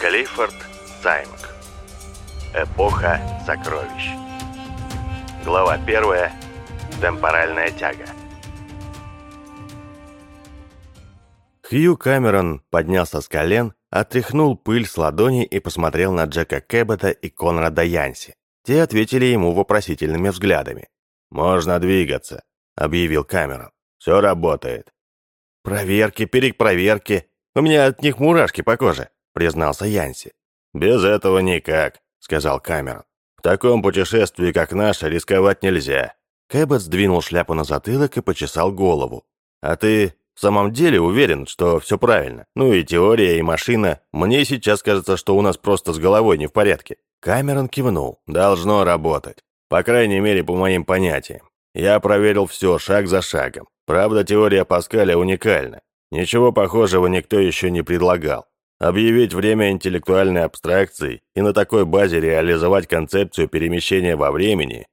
Клиффорд Саймк. Эпоха сокровищ. Глава первая. Темпоральная тяга. Хью Камерон поднялся с колен, отряхнул пыль с ладони и посмотрел на Джека Кэббета и Конрада Янси. Те ответили ему вопросительными взглядами. «Можно двигаться», — объявил Камерон. «Все работает». «Проверки, перепроверки. У меня от них мурашки по коже», — признался Янси. «Без этого никак», — сказал Камерон. «В таком путешествии, как наше, рисковать нельзя». Кэббет сдвинул шляпу на затылок и почесал голову. «А ты в самом деле уверен, что все правильно? Ну и теория, и машина. Мне сейчас кажется, что у нас просто с головой не в порядке». Камерон кивнул. «Должно работать. По крайней мере, по моим понятиям. Я проверил все шаг за шагом. Правда, теория Паскаля уникальна. Ничего похожего никто еще не предлагал. Объявить время интеллектуальной абстракции и на такой базе реализовать концепцию перемещения во времени.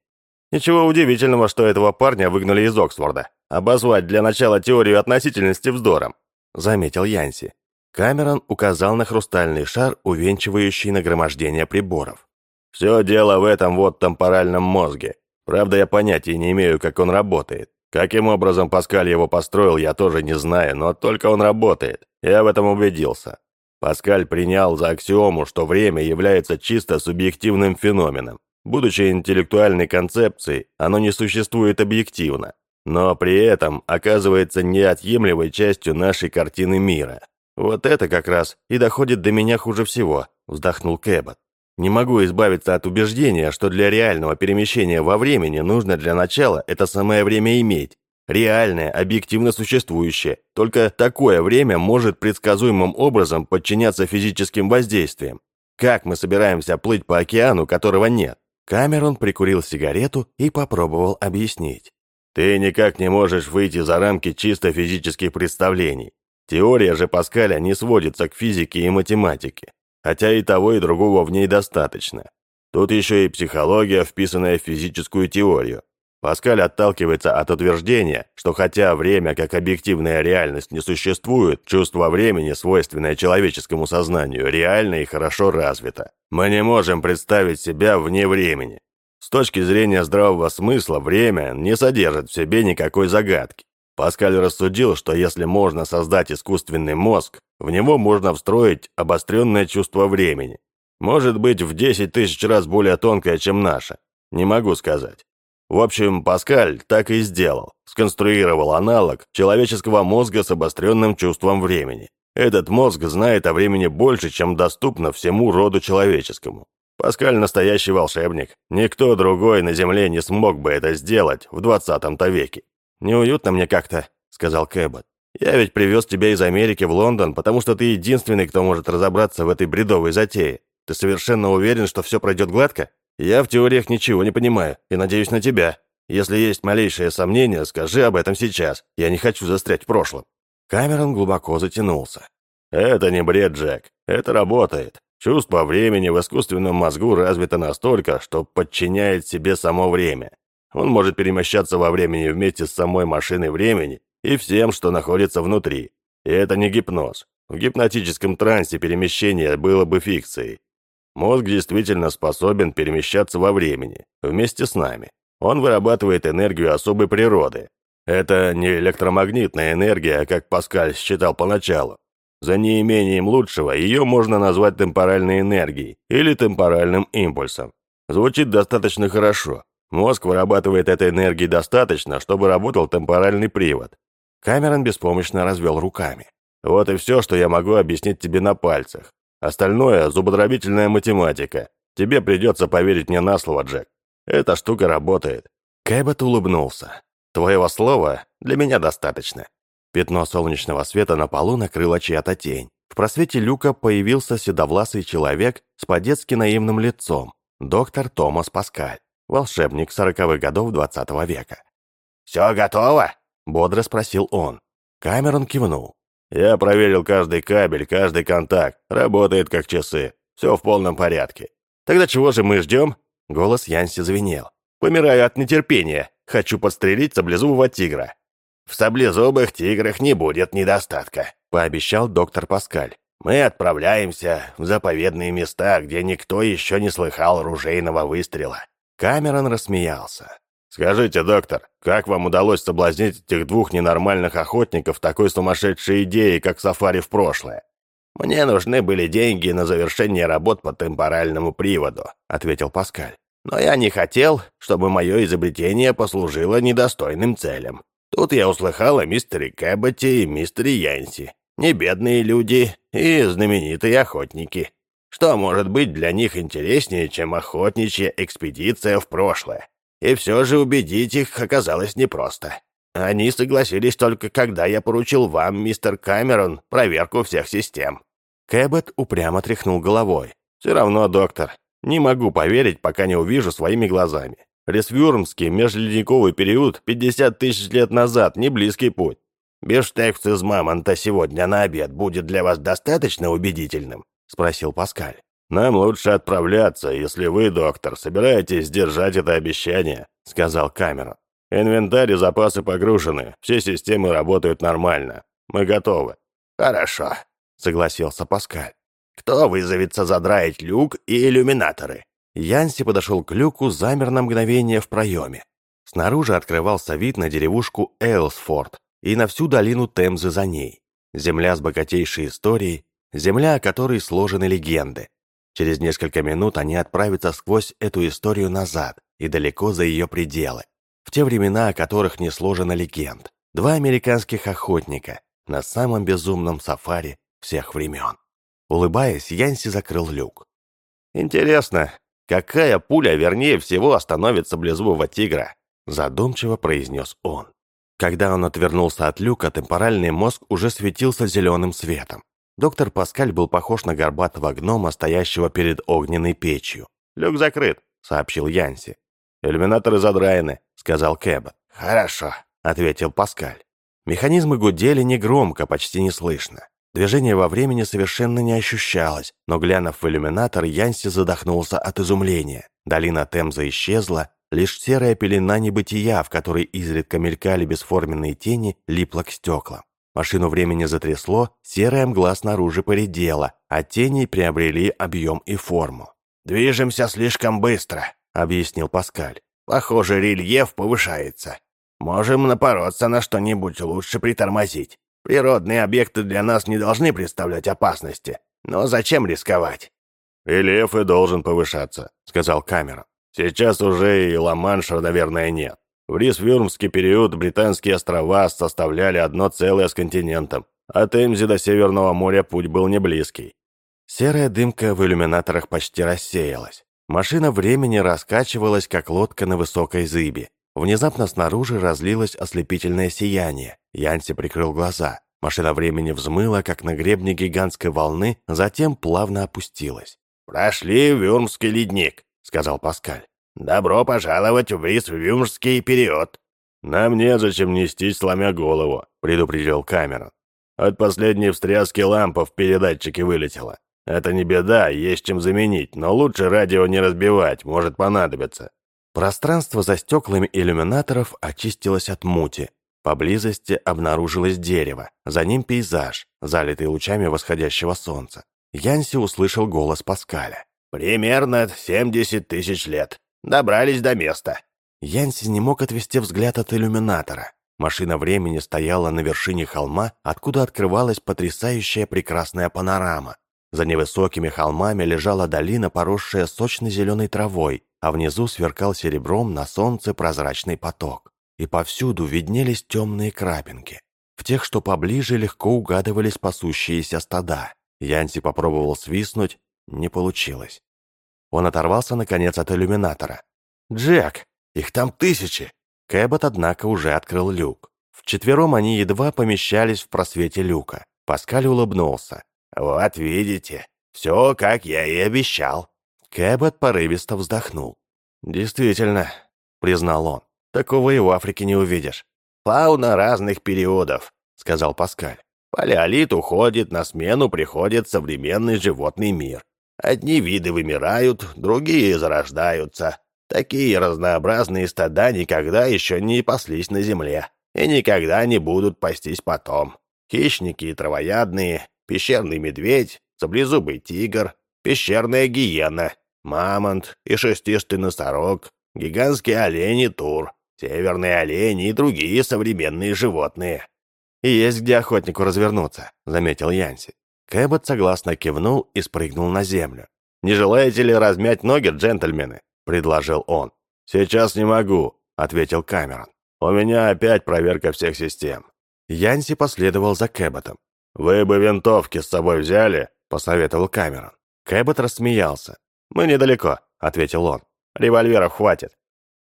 Ничего удивительного, что этого парня выгнали из Оксфорда. Обозвать для начала теорию относительности вздором, заметил Янси. Камерон указал на хрустальный шар, увенчивающий нагромождение приборов. «Все дело в этом вот темпоральном мозге. Правда, я понятия не имею, как он работает. Каким образом Паскаль его построил, я тоже не знаю, но только он работает. Я в этом убедился. Паскаль принял за аксиому, что время является чисто субъективным феноменом. Будучи интеллектуальной концепцией, оно не существует объективно, но при этом оказывается неотъемлемой частью нашей картины мира. Вот это как раз и доходит до меня хуже всего, вздохнул Кэббот. Не могу избавиться от убеждения, что для реального перемещения во времени нужно для начала это самое время иметь. Реальное, объективно существующее. Только такое время может предсказуемым образом подчиняться физическим воздействиям. Как мы собираемся плыть по океану, которого нет? Камерон прикурил сигарету и попробовал объяснить. Ты никак не можешь выйти за рамки чисто физических представлений. Теория же Паскаля не сводится к физике и математике хотя и того, и другого в ней достаточно. Тут еще и психология, вписанная в физическую теорию. Паскаль отталкивается от утверждения, что хотя время как объективная реальность не существует, чувство времени, свойственное человеческому сознанию, реально и хорошо развито. Мы не можем представить себя вне времени. С точки зрения здравого смысла, время не содержит в себе никакой загадки. Паскаль рассудил, что если можно создать искусственный мозг, в него можно встроить обостренное чувство времени. Может быть, в 10 тысяч раз более тонкое, чем наше. Не могу сказать. В общем, Паскаль так и сделал. Сконструировал аналог человеческого мозга с обостренным чувством времени. Этот мозг знает о времени больше, чем доступно всему роду человеческому. Паскаль настоящий волшебник. Никто другой на Земле не смог бы это сделать в 20-то веке. «Неуютно мне как-то», — сказал Кэббот. «Я ведь привез тебя из Америки в Лондон, потому что ты единственный, кто может разобраться в этой бредовой затее. Ты совершенно уверен, что все пройдет гладко? Я в теориях ничего не понимаю и надеюсь на тебя. Если есть малейшее сомнение, скажи об этом сейчас. Я не хочу застрять в прошлом». Камерон глубоко затянулся. «Это не бред, Джек. Это работает. Чувство времени в искусственном мозгу развито настолько, что подчиняет себе само время. Он может перемещаться во времени вместе с самой машиной времени и всем, что находится внутри. И это не гипноз. В гипнотическом трансе перемещение было бы фикцией. Мозг действительно способен перемещаться во времени, вместе с нами. Он вырабатывает энергию особой природы. Это не электромагнитная энергия, как Паскаль считал поначалу. За неимением лучшего ее можно назвать темпоральной энергией или темпоральным импульсом. Звучит достаточно хорошо, Мозг вырабатывает этой энергии достаточно, чтобы работал темпоральный привод. Камерон беспомощно развел руками. Вот и все, что я могу объяснить тебе на пальцах. Остальное – зубодробительная математика. Тебе придется поверить мне на слово, Джек. Эта штука работает. Кэббет улыбнулся. Твоего слова для меня достаточно. Пятно солнечного света на полу накрыло чья-то тень. В просвете люка появился седовласый человек с по-детски наивным лицом. Доктор Томас Паскаль волшебник сороковых годов двадцатого века. «Все готово?» — бодро спросил он. Камерон кивнул. «Я проверил каждый кабель, каждый контакт. Работает как часы. Все в полном порядке». «Тогда чего же мы ждем?» Голос Янси звенел. «Помираю от нетерпения. Хочу подстрелить саблезубого тигра». «В саблезубых тиграх не будет недостатка», — пообещал доктор Паскаль. Мы отправляемся в заповедные места, где никто еще не слыхал ружейного выстрела». Камерон рассмеялся. «Скажите, доктор, как вам удалось соблазнить этих двух ненормальных охотников такой сумасшедшей идеей, как сафари в прошлое?» «Мне нужны были деньги на завершение работ по темпоральному приводу», — ответил Паскаль. «Но я не хотел, чтобы мое изобретение послужило недостойным целям. Тут я услыхал о мистере Кэбботе и мистере Янси. Не бедные люди и знаменитые охотники. Что может быть для них интереснее, чем охотничья экспедиция в прошлое? И все же убедить их оказалось непросто. Они согласились только когда я поручил вам, мистер Камерон, проверку всех систем». Кэббет упрямо тряхнул головой. «Все равно, доктор, не могу поверить, пока не увижу своими глазами. Ресвюрмский межледниковый период 50 тысяч лет назад, не близкий путь. «Бифштекс из мамонта сегодня на обед будет для вас достаточно убедительным?» — спросил Паскаль. «Нам лучше отправляться, если вы, доктор, собираетесь держать это обещание», — сказал Камерон. «Инвентарь и запасы погружены, все системы работают нормально. Мы готовы». «Хорошо», — согласился Паскаль. «Кто вызовется задраить люк и иллюминаторы?» Янси подошел к люку, замер на мгновение в проеме. Снаружи открывался вид на деревушку Эйлсфорд и на всю долину Темзы за ней. Земля с богатейшей историей, земля, о которой сложены легенды, Через несколько минут они отправятся сквозь эту историю назад и далеко за ее пределы, в те времена, о которых не сложено легенд. Два американских охотника на самом безумном сафари всех времен. Улыбаясь, Янси закрыл люк. «Интересно, какая пуля, вернее всего, остановится близубого тигра?» задумчиво произнес он. Когда он отвернулся от люка, темпоральный мозг уже светился зеленым светом. Доктор Паскаль был похож на горбатого гнома, стоящего перед огненной печью. «Люк закрыт», — сообщил Янси. «Иллюминаторы задраены», — сказал Кэббот. «Хорошо», — ответил Паскаль. Механизмы гудели негромко, почти неслышно. Движение во времени совершенно не ощущалось, но, глянув в иллюминатор, Янси задохнулся от изумления. Долина Темза исчезла, лишь серая пелена небытия, в которой изредка мелькали бесформенные тени, липла к стеклам. Машину времени затрясло, серая мгла снаружи поредела, а тени приобрели объем и форму. «Движемся слишком быстро», — объяснил Паскаль. «Похоже, рельеф повышается. Можем напороться на что-нибудь лучше притормозить. Природные объекты для нас не должны представлять опасности. Но зачем рисковать?» «Рельеф и должен повышаться», — сказал Камерон. «Сейчас уже и Ла-Манша, наверное, нет. В Рисвюрмский период британские острова составляли одно целое с континентом. От Эмзи до Северного моря путь был не близкий. Серая дымка в иллюминаторах почти рассеялась. Машина времени раскачивалась, как лодка на высокой зыбе. Внезапно снаружи разлилось ослепительное сияние. Янси прикрыл глаза. Машина времени взмыла, как на гребне гигантской волны, затем плавно опустилась. «Прошли Вюрмский ледник», — сказал Паскаль. «Добро пожаловать в Висвюмский период!» «Нам незачем нестись, сломя голову», — предупредил Камерон. «От последней встряски лампа в передатчике вылетела. Это не беда, есть чем заменить, но лучше радио не разбивать, может понадобиться». Пространство за стеклами иллюминаторов очистилось от мути. Поблизости обнаружилось дерево, за ним пейзаж, залитый лучами восходящего солнца. Янси услышал голос Паскаля. «Примерно семьдесят тысяч лет. Добрались до места». Янси не мог отвести взгляд от иллюминатора. Машина времени стояла на вершине холма, откуда открывалась потрясающая прекрасная панорама. За невысокими холмами лежала долина, поросшая сочной зеленой травой, а внизу сверкал серебром на солнце прозрачный поток. И повсюду виднелись темные крапинки. В тех, что поближе, легко угадывались пасущиеся стада. Янси попробовал свистнуть, не получилось. Он оторвался, наконец, от иллюминатора. «Джек! Их там тысячи!» Кэббот, однако, уже открыл люк. Вчетвером они едва помещались в просвете люка. Паскаль улыбнулся. «Вот видите, все, как я и обещал». Кэббот порывисто вздохнул. «Действительно», — признал он, — «такого и в Африке не увидишь». «Фауна разных периодов», — сказал Паскаль. «Палеолит уходит, на смену приходит современный животный мир. Одни виды вымирают, другие зарождаются. Такие разнообразные стада никогда еще не паслись на земле и никогда не будут пастись потом. Хищники и травоядные, пещерный медведь, саблезубый тигр, пещерная гиена, мамонт и шестистый носорог, гигантские олени тур, северные олени и другие современные животные. «И есть где охотнику развернуться», — заметил Янси. Кэббот согласно кивнул и спрыгнул на землю. «Не желаете ли размять ноги, джентльмены?» — предложил он. «Сейчас не могу», — ответил Камерон. «У меня опять проверка всех систем». Янси последовал за Кэбботом. «Вы бы винтовки с собой взяли?» — посоветовал Камерон. Кэббот рассмеялся. «Мы недалеко», — ответил он. «Револьверов хватит».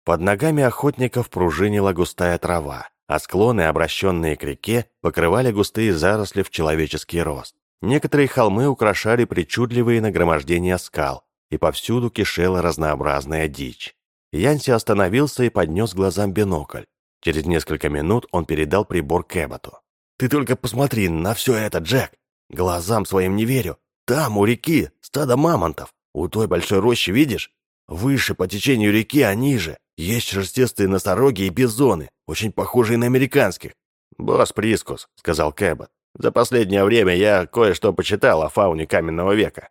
Под ногами охотников пружинила густая трава, а склоны, обращенные к реке, покрывали густые заросли в человеческий рост. Некоторые холмы украшали причудливые нагромождения скал, и повсюду кишела разнообразная дичь. Янси остановился и поднес глазам бинокль. Через несколько минут он передал прибор Кэбботу. «Ты только посмотри на все это, Джек! Глазам своим не верю. Там, у реки, стадо мамонтов. У той большой рощи, видишь? Выше по течению реки, а ниже есть шерстистые носороги и бизоны, очень похожие на американских. «Босс Прискус», — сказал Кэббот, — «за последнее время я кое-что почитал о фауне каменного века.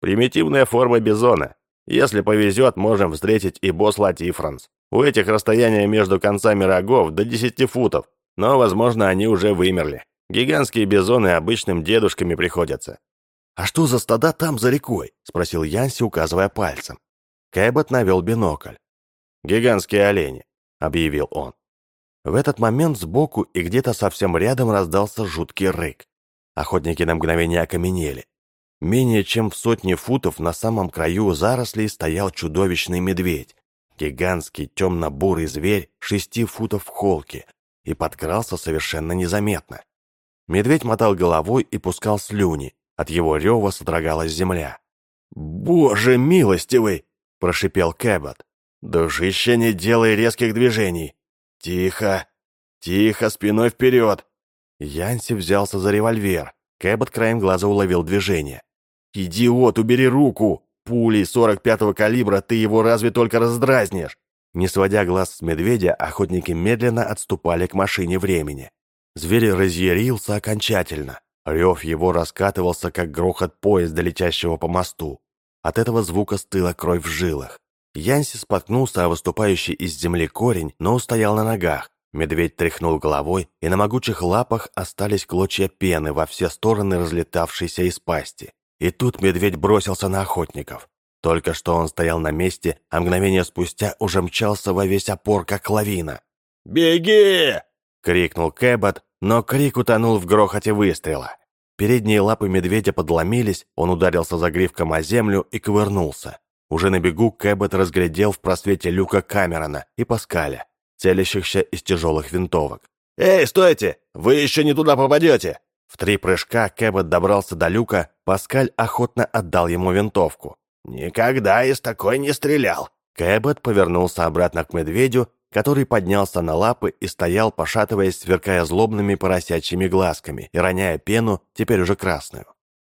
Примитивная форма бизона. Если повезет, можем встретить и босс латифранс. У этих расстояние между концами рогов до 10 футов, но, возможно, они уже вымерли. Гигантские бизоны обычным дедушками приходятся. «А что за стада там за рекой?» — спросил Янси, указывая пальцем. Кэббот навел бинокль. «Гигантские олени», — объявил он. В этот момент сбоку и где-то совсем рядом раздался жуткий рык. Охотники на мгновение окаменели. Менее чем в сотне футов на самом краю зарослей стоял чудовищный медведь. Гигантский темно-бурый зверь шести футов в холке и подкрался совершенно незаметно. Медведь мотал головой и пускал слюни. От его рева содрогалась земля. «Боже милостивый!» – прошипел Кэббот. «Душище, не делай резких движений! Тихо! Тихо, спиной вперед!» Янси взялся за револьвер. Кэббот краем глаза уловил движение. «Идиот, убери руку! Пулей 45-го калибра ты его разве только раздразнишь!» Не сводя глаз с медведя, охотники медленно отступали к машине времени. Зверь разъярился окончательно. Рев его раскатывался, как грохот поезда, летящего по мосту. От этого звука стыла кровь в жилах. Янси споткнулся о выступающий из земли корень, но устоял на ногах. Медведь тряхнул головой, и на могучих лапах остались клочья пены во все стороны, разлетавшиеся из пасти. И тут медведь бросился на охотников. Только что он стоял на месте, а мгновение спустя уже мчался во весь опор, как лавина. «Беги!» — крикнул Кэббот, но крик утонул в грохоте выстрела. Передние лапы медведя подломились, он ударился за гривком о землю и ковырнулся. Уже на бегу Кэббет разглядел в просвете люка Камерона и Паскаля, целящихся из тяжелых винтовок. «Эй, стойте! Вы еще не туда попадете!» В три прыжка Кэббет добрался до люка, Паскаль охотно отдал ему винтовку. «Никогда из такой не стрелял!» Кэббет повернулся обратно к медведю, который поднялся на лапы и стоял, пошатываясь, сверкая злобными поросячьими глазками и роняя пену, теперь уже красную.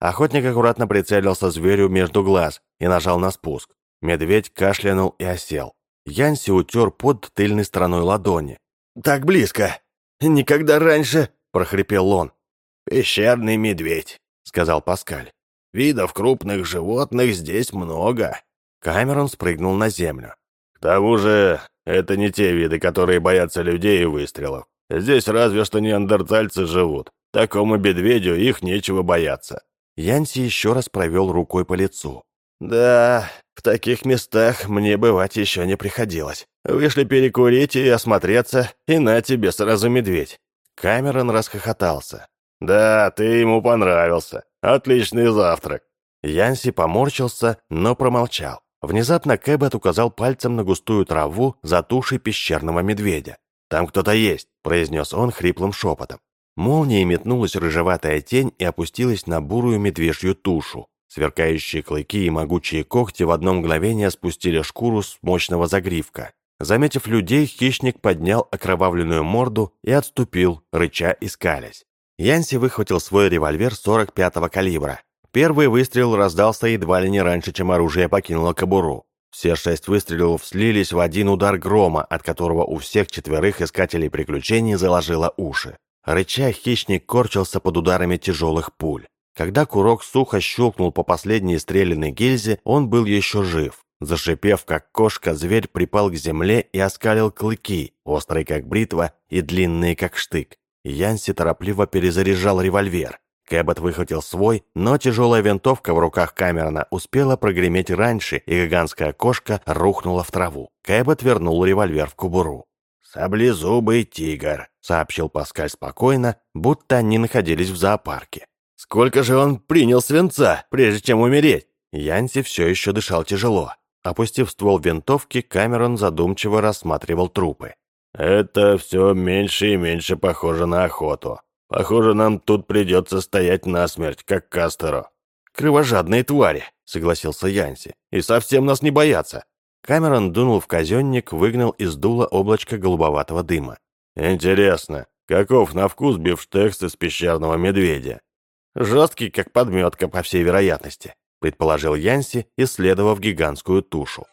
Охотник аккуратно прицелился зверю между глаз и нажал на спуск. Медведь кашлянул и осел. Янси утер под тыльной стороной ладони. «Так близко! Никогда раньше!» – прохрипел он. «Пещерный медведь», – сказал Паскаль. «Видов крупных животных здесь много». Камерон спрыгнул на землю. «К тому же, это не те виды, которые боятся людей и выстрелов. Здесь разве что неандертальцы живут. Такому медведю их нечего бояться». Янси еще раз провел рукой по лицу. «Да, в таких местах мне бывать еще не приходилось. Вышли перекурить и осмотреться, и на тебе сразу медведь». Камерон расхохотался. «Да, ты ему понравился. Отличный завтрак». Янси поморщился, но промолчал. Внезапно Кэббет указал пальцем на густую траву за тушей пещерного медведя. «Там кто-то есть», — произнес он хриплым шепотом. Молнией метнулась рыжеватая тень и опустилась на бурую медвежью тушу. Сверкающие клыки и могучие когти в одно мгновение спустили шкуру с мощного загривка. Заметив людей, хищник поднял окровавленную морду и отступил, рыча и скалясь. Янси выхватил свой револьвер 45-го калибра. Первый выстрел раздался едва ли не раньше, чем оружие покинуло кобуру. Все шесть выстрелов слились в один удар грома, от которого у всех четверых искателей приключений заложило уши. Рыча, хищник корчился под ударами тяжелых пуль. Когда курок сухо щелкнул по последней стрелянной гильзе, он был еще жив. Зашипев, как кошка, зверь припал к земле и оскалил клыки, острые, как бритва, и длинные, как штык. Янси торопливо перезаряжал револьвер. Кэббот выхватил свой, но тяжелая винтовка в руках Камерона успела прогреметь раньше, и гигантская кошка рухнула в траву. Кэббот вернул револьвер в кобуру. «Саблезубый тигр», — сообщил Паскаль спокойно, будто они находились в зоопарке. «Сколько же он принял свинца, прежде чем умереть?» Янси все еще дышал тяжело. Опустив ствол винтовки, Камерон задумчиво рассматривал трупы. «Это все меньше и меньше похоже на охоту. Похоже, нам тут придется стоять насмерть, как Кастеру». «Кровожадные твари», — согласился Янси. «И совсем нас не боятся». Камерон дунул в казенник, выгнал из дула облачко голубоватого дыма. «Интересно, каков на вкус бифштекс из пещерного медведя?» «Жесткий, как подметка, по всей вероятности», предположил Янси, исследовав гигантскую тушу.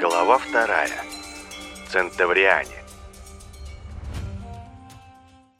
Глава вторая. Центавриане.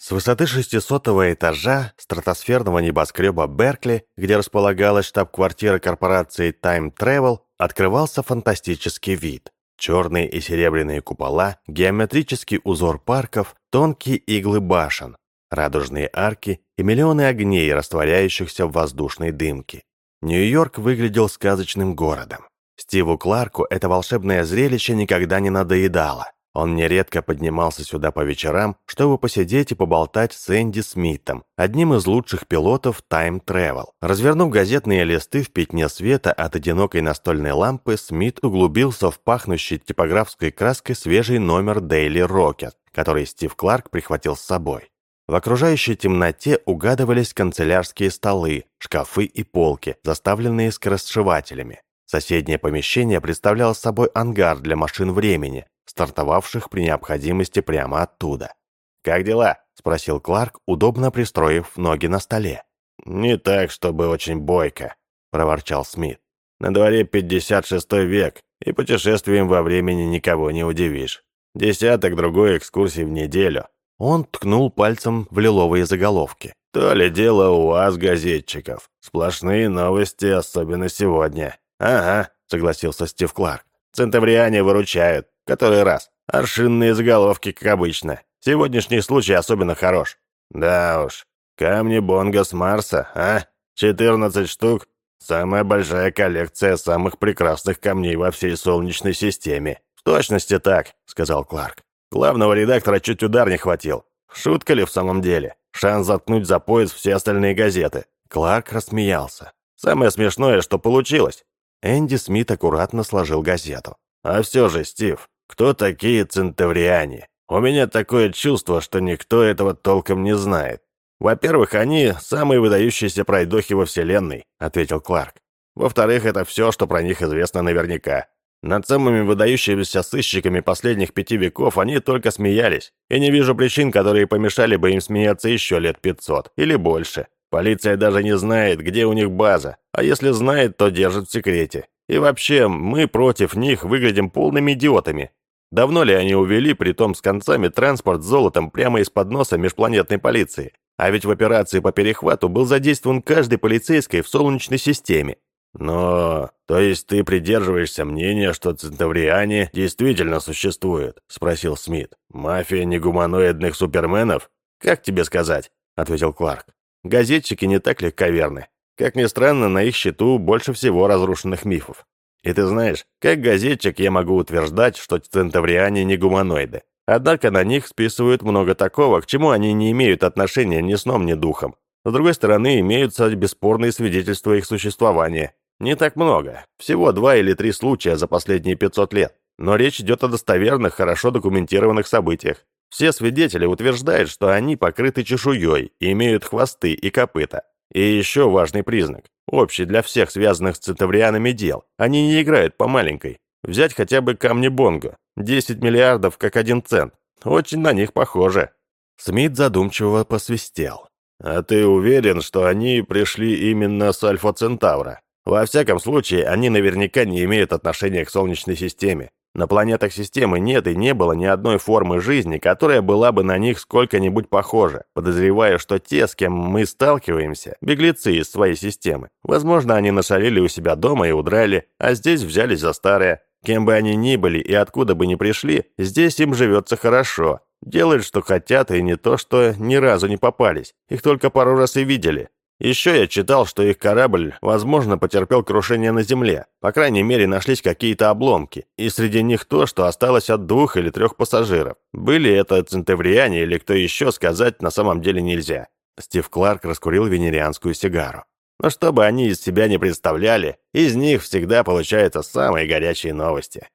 С высоты 600 этажа стратосферного небоскреба Беркли, где располагалась штаб-квартира корпорации Time Travel, открывался фантастический вид. Черные и серебряные купола, геометрический узор парков, тонкие иглы башен, радужные арки и миллионы огней, растворяющихся в воздушной дымке. Нью-Йорк выглядел сказочным городом. Стиву Кларку это волшебное зрелище никогда не надоедало. Он нередко поднимался сюда по вечерам, чтобы посидеть и поболтать с Энди Смитом, одним из лучших пилотов Time Travel. Развернув газетные листы в пятне света от одинокой настольной лампы, Смит углубился в пахнущий типографской краской свежий номер Daily Rocket, который Стив Кларк прихватил с собой. В окружающей темноте угадывались канцелярские столы, шкафы и полки, заставленные скоросшивателями. Соседнее помещение представляло собой ангар для машин времени, стартовавших при необходимости прямо оттуда. «Как дела?» – спросил Кларк, удобно пристроив ноги на столе. «Не так, чтобы очень бойко», – проворчал Смит. «На дворе 56 век, и путешествием во времени никого не удивишь. Десяток другой экскурсий в неделю». Он ткнул пальцем в лиловые заголовки. «То ли дело у вас, газетчиков. Сплошные новости, особенно сегодня». «Ага», — согласился Стив Кларк. «Центавриане выручают. Который раз. Аршинные заголовки, как обычно. Сегодняшний случай особенно хорош. Да уж. Камни Бонга с Марса, а? 14 штук. Самая большая коллекция самых прекрасных камней во всей Солнечной системе. В точности так, сказал Кларк. Главного редактора чуть удар не хватил. Шутка ли в самом деле? Шанс заткнуть за пояс все остальные газеты. Кларк рассмеялся. Самое смешное, что получилось. Энди Смит аккуратно сложил газету. А все же, Стив, кто такие центавриане? У меня такое чувство, что никто этого толком не знает. Во-первых, они самые выдающиеся пройдохи во Вселенной, ответил Кларк. Во-вторых, это все, что про них известно наверняка. Над самыми выдающимися сыщиками последних пяти веков они только смеялись, и не вижу причин, которые помешали бы им смеяться еще лет пятьсот или больше. Полиция даже не знает, где у них база, а если знает, то держит в секрете. И вообще, мы против них выглядим полными идиотами. Давно ли они увели, притом с концами, транспорт с золотом прямо из-под носа межпланетной полиции? А ведь в операции по перехвату был задействован каждый полицейский в Солнечной системе. Но, то есть ты придерживаешься мнения, что центавриане действительно существуют? Спросил Смит. Мафия негуманоидных суперменов? Как тебе сказать? Ответил Кларк. Газетчики не так легковерны. Как ни странно, на их счету больше всего разрушенных мифов. И ты знаешь, как газетчик я могу утверждать, что центавриане не гуманоиды. Однако на них списывают много такого, к чему они не имеют отношения ни сном, ни духом. С другой стороны, имеются бесспорные свидетельства их существования. Не так много, всего два или три случая за последние 500 лет. Но речь идет о достоверных, хорошо документированных событиях. Все свидетели утверждают, что они покрыты чешуей, имеют хвосты и копыта. И еще важный признак, общий для всех связанных с центаврианами дел. Они не играют по маленькой. Взять хотя бы камни Бонго. 10 миллиардов как один цент. Очень на них похоже. Смит задумчиво посвистел. «А ты уверен, что они пришли именно с Альфа Центавра? Во всяком случае, они наверняка не имеют отношения к Солнечной системе. На планетах системы нет и не было ни одной формы жизни, которая была бы на них сколько-нибудь похожа. Подозреваю, что те, с кем мы сталкиваемся, беглецы из своей системы. Возможно, они нашалили у себя дома и удрали, а здесь взялись за старое. Кем бы они ни были и откуда бы ни пришли, здесь им живется хорошо. Делают, что хотят, и не то, что ни разу не попались. Их только пару раз и видели. Еще я читал, что их корабль, возможно, потерпел крушение на Земле. По крайней мере, нашлись какие-то обломки. И среди них то, что осталось от двух или трех пассажиров. Были это центавриане или кто еще, сказать на самом деле нельзя. Стив Кларк раскурил венерианскую сигару. Но что бы они из себя не представляли, из них всегда получаются самые горячие новости.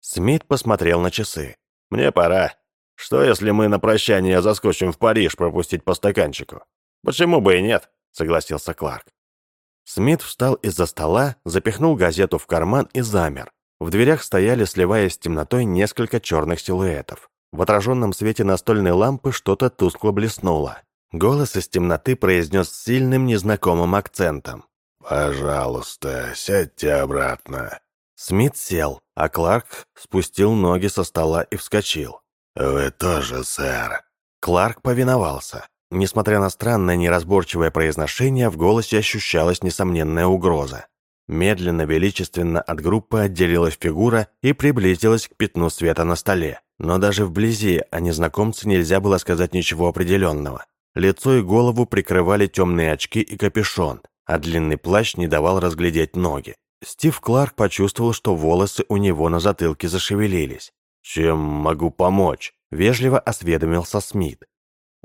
Смит посмотрел на часы. «Мне пора. Что, если мы на прощание заскочим в Париж пропустить по стаканчику? Почему бы и нет?» — согласился Кларк. Смит встал из-за стола, запихнул газету в карман и замер. В дверях стояли, сливаясь с темнотой, несколько черных силуэтов. В отраженном свете настольной лампы что-то тускло блеснуло. Голос из темноты произнес с сильным незнакомым акцентом. «Пожалуйста, сядьте обратно». Смит сел, а Кларк спустил ноги со стола и вскочил. «Вы тоже, сэр». Кларк повиновался. Несмотря на странное неразборчивое произношение, в голосе ощущалась несомненная угроза. Медленно, величественно от группы отделилась фигура и приблизилась к пятну света на столе. Но даже вблизи о незнакомце нельзя было сказать ничего определенного. Лицо и голову прикрывали темные очки и капюшон, а длинный плащ не давал разглядеть ноги. Стив Кларк почувствовал, что волосы у него на затылке зашевелились. «Чем могу помочь?» – вежливо осведомился Смит.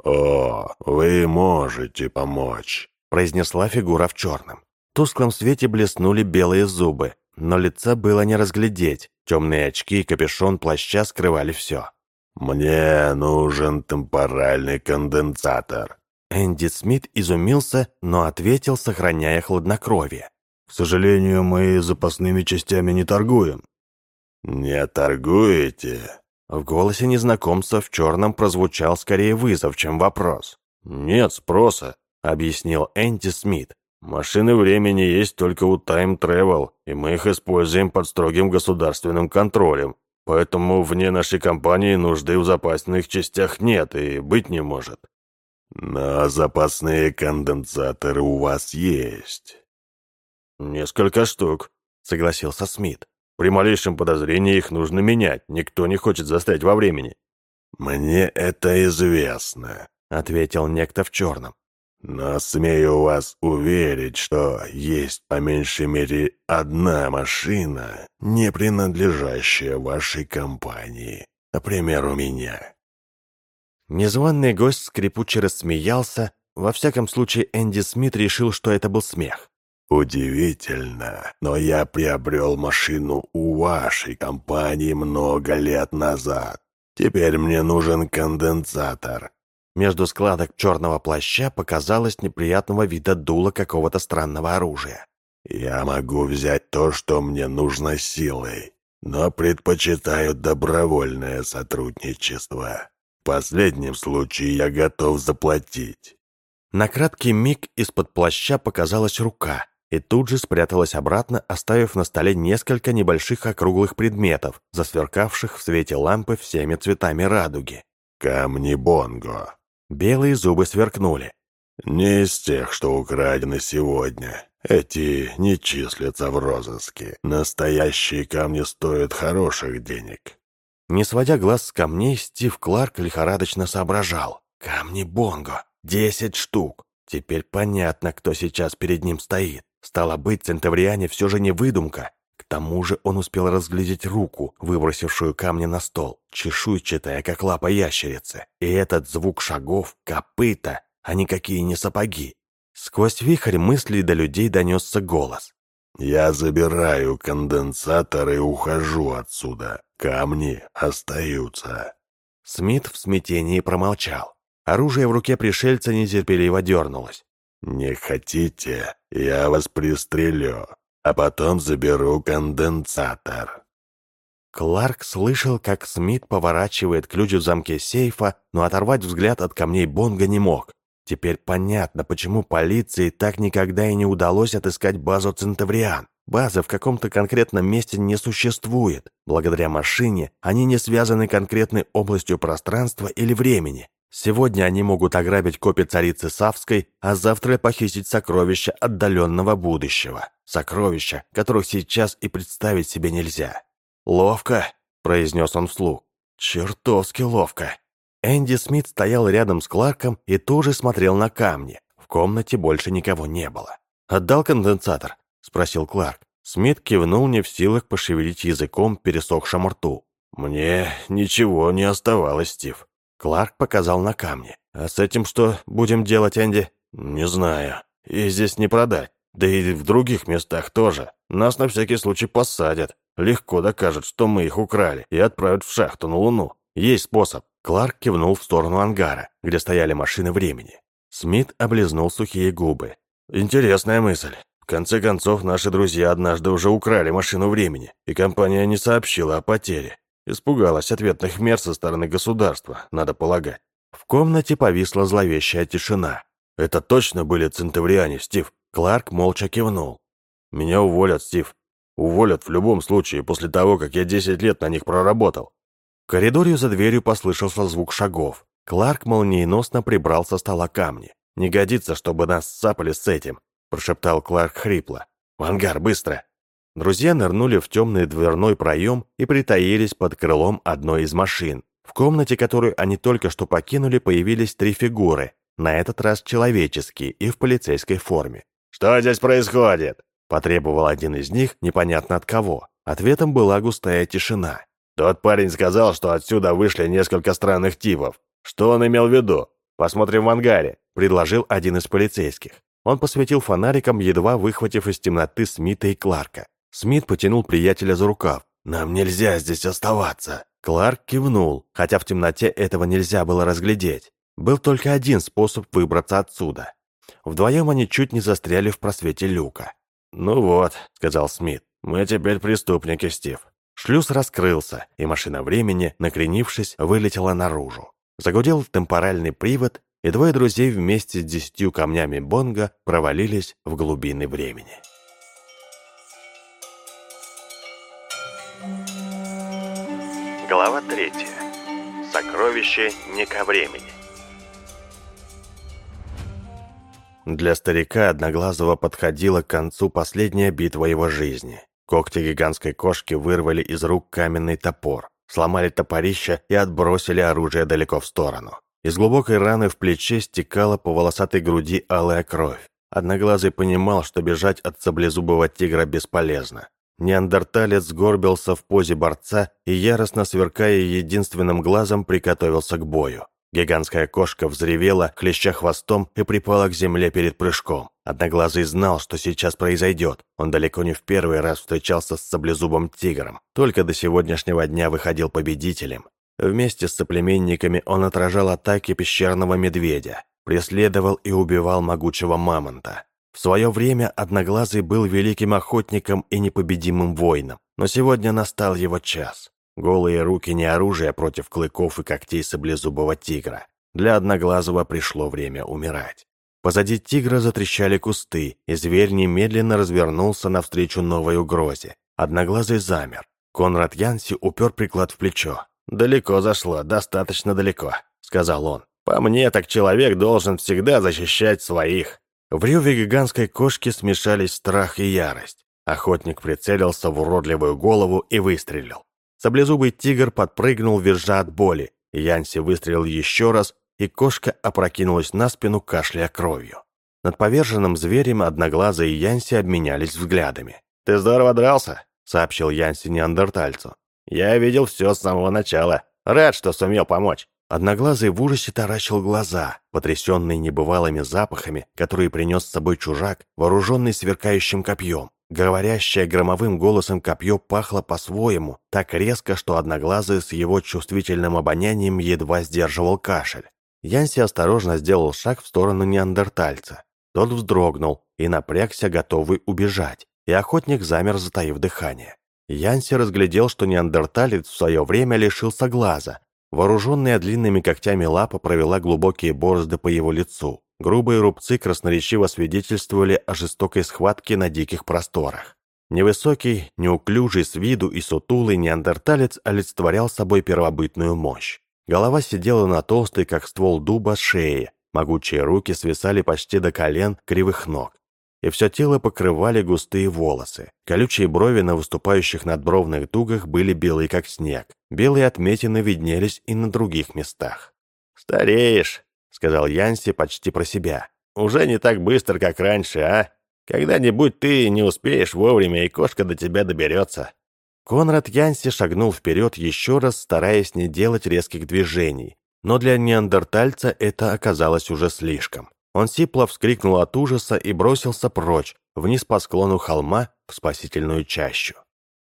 «О, вы можете помочь», — произнесла фигура в черном. В тусклом свете блеснули белые зубы, но лица было не разглядеть. Темные очки и капюшон плаща скрывали все. «Мне нужен темпоральный конденсатор». Энди Смит изумился, но ответил, сохраняя хладнокровие. «К сожалению, мы запасными частями не торгуем». «Не торгуете?» В голосе незнакомца в черном прозвучал скорее вызов, чем вопрос. «Нет спроса», — объяснил Энди Смит. «Машины времени есть только у Time Travel, и мы их используем под строгим государственным контролем. Поэтому вне нашей компании нужды в запасных частях нет и быть не может». «Но запасные конденсаторы у вас есть». «Несколько штук», — согласился Смит. При малейшем подозрении их нужно менять. Никто не хочет застрять во времени». «Мне это известно», — ответил некто в черном. «Но смею вас уверить, что есть по меньшей мере одна машина, не принадлежащая вашей компании, например, у меня». Незваный гость скрипуче рассмеялся. Во всяком случае, Энди Смит решил, что это был смех. «Удивительно, но я приобрел машину у вашей компании много лет назад. Теперь мне нужен конденсатор». Между складок черного плаща показалось неприятного вида дуло какого-то странного оружия. «Я могу взять то, что мне нужно силой, но предпочитаю добровольное сотрудничество. В последнем случае я готов заплатить». На краткий миг из-под плаща показалась рука, и тут же спряталась обратно, оставив на столе несколько небольших округлых предметов, засверкавших в свете лампы всеми цветами радуги. «Камни Бонго». Белые зубы сверкнули. «Не из тех, что украдены сегодня. Эти не числятся в розыске. Настоящие камни стоят хороших денег». Не сводя глаз с камней, Стив Кларк лихорадочно соображал. «Камни Бонго. Десять штук. Теперь понятно, кто сейчас перед ним стоит. Стало быть, центавриане все же не выдумка. К тому же он успел разглядеть руку, выбросившую камни на стол, чешуйчатая, как лапа ящерицы. И этот звук шагов — копыта, а никакие не сапоги. Сквозь вихрь мыслей до людей донесся голос. «Я забираю конденсатор и ухожу отсюда. Камни остаются». Смит в смятении промолчал. Оружие в руке пришельца нетерпеливо дернулось. «Не хотите? Я вас пристрелю, а потом заберу конденсатор». Кларк слышал, как Смит поворачивает ключ в замке сейфа, но оторвать взгляд от камней Бонга не мог. Теперь понятно, почему полиции так никогда и не удалось отыскать базу Центавриан. Базы в каком-то конкретном месте не существует. Благодаря машине они не связаны конкретной областью пространства или времени. Сегодня они могут ограбить копи царицы Савской, а завтра похитить сокровища отдаленного будущего. Сокровища, которых сейчас и представить себе нельзя. «Ловко», — произнес он вслух. «Чертовски ловко». Энди Смит стоял рядом с Кларком и тоже смотрел на камни. В комнате больше никого не было. «Отдал конденсатор?» — спросил Кларк. Смит кивнул не в силах пошевелить языком пересохшему рту. «Мне ничего не оставалось, Стив». Кларк показал на камни. «А с этим что будем делать, Энди?» «Не знаю. И здесь не продать. Да и в других местах тоже. Нас на всякий случай посадят. Легко докажут, что мы их украли, и отправят в шахту на Луну. Есть способ». Кларк кивнул в сторону ангара, где стояли машины времени. Смит облизнул сухие губы. «Интересная мысль. В конце концов, наши друзья однажды уже украли машину времени, и компания не сообщила о потере. Испугалась ответных мер со стороны государства, надо полагать. В комнате повисла зловещая тишина. «Это точно были центавриане, Стив?» Кларк молча кивнул. «Меня уволят, Стив. Уволят в любом случае, после того, как я 10 лет на них проработал». В коридоре за дверью послышался звук шагов. Кларк молниеносно прибрал со стола камни. «Не годится, чтобы нас сцапали с этим», – прошептал Кларк хрипло. «В ангар, быстро!» Друзья нырнули в темный дверной проем и притаились под крылом одной из машин. В комнате, которую они только что покинули, появились три фигуры, на этот раз человеческие и в полицейской форме. «Что здесь происходит?» – потребовал один из них, непонятно от кого. Ответом была густая тишина. «Тот парень сказал, что отсюда вышли несколько странных типов. Что он имел в виду? Посмотрим в ангаре», – предложил один из полицейских. Он посветил фонариком, едва выхватив из темноты Смита и Кларка. Смит потянул приятеля за рукав. «Нам нельзя здесь оставаться!» Кларк кивнул, хотя в темноте этого нельзя было разглядеть. Был только один способ выбраться отсюда. Вдвоем они чуть не застряли в просвете люка. «Ну вот», — сказал Смит, — «мы теперь преступники, Стив». Шлюз раскрылся, и машина времени, накренившись, вылетела наружу. Загудел темпоральный привод, и двое друзей вместе с десятью камнями Бонга провалились в глубины времени. Глава третья. Сокровище не ко времени. Для старика Одноглазого подходила к концу последняя битва его жизни. Когти гигантской кошки вырвали из рук каменный топор сломали топорище и отбросили оружие далеко в сторону. Из глубокой раны в плече стекала по волосатой груди алая кровь. Одноглазый понимал, что бежать от саблезубого тигра бесполезно. Неандерталец сгорбился в позе борца и, яростно сверкая единственным глазом, приготовился к бою. Гигантская кошка взревела, хлеща хвостом, и припала к земле перед прыжком. Одноглазый знал, что сейчас произойдет. Он далеко не в первый раз встречался с саблезубым тигром. Только до сегодняшнего дня выходил победителем. Вместе с соплеменниками он отражал атаки пещерного медведя, преследовал и убивал могучего мамонта. В свое время Одноглазый был великим охотником и непобедимым воином, но сегодня настал его час. Голые руки не оружие против клыков и когтей саблезубого тигра. Для Одноглазого пришло время умирать. Позади тигра затрещали кусты, и зверь немедленно развернулся навстречу новой угрозе. Одноглазый замер. Конрад Янси упер приклад в плечо. «Далеко зашло, достаточно далеко», — сказал он. «По мне, так человек должен всегда защищать своих». В реве гигантской кошки смешались страх и ярость. Охотник прицелился в уродливую голову и выстрелил. Саблезубый тигр подпрыгнул, визжа от боли. Янси выстрелил еще раз, и кошка опрокинулась на спину, кашляя кровью. Над поверженным зверем Одноглазый Янси обменялись взглядами. «Ты здорово дрался», — сообщил Янси неандертальцу. «Я видел все с самого начала. Рад, что сумел помочь». Одноглазый в ужасе таращил глаза, потрясенный небывалыми запахами, которые принес с собой чужак, вооруженный сверкающим копьем. Говорящее громовым голосом копье пахло по-своему, так резко, что Одноглазый с его чувствительным обонянием едва сдерживал кашель. Янси осторожно сделал шаг в сторону неандертальца. Тот вздрогнул и напрягся, готовый убежать, и охотник замер, затаив дыхание. Янси разглядел, что неандерталец в свое время лишился глаза. Вооруженная длинными когтями лапа провела глубокие борозды по его лицу. Грубые рубцы красноречиво свидетельствовали о жестокой схватке на диких просторах. Невысокий, неуклюжий с виду и сутулый неандерталец олицетворял собой первобытную мощь. Голова сидела на толстой, как ствол дуба, шее, могучие руки свисали почти до колен кривых ног. И все тело покрывали густые волосы. Колючие брови на выступающих надбровных дугах были белые, как снег. Белые отметины виднелись и на других местах. «Стареешь», — сказал Янси почти про себя. «Уже не так быстро, как раньше, а?» Когда-нибудь ты не успеешь вовремя, и кошка до тебя доберется». Конрад Янси шагнул вперед еще раз, стараясь не делать резких движений. Но для неандертальца это оказалось уже слишком. Он сипло вскрикнул от ужаса и бросился прочь, вниз по склону холма, в спасительную чащу.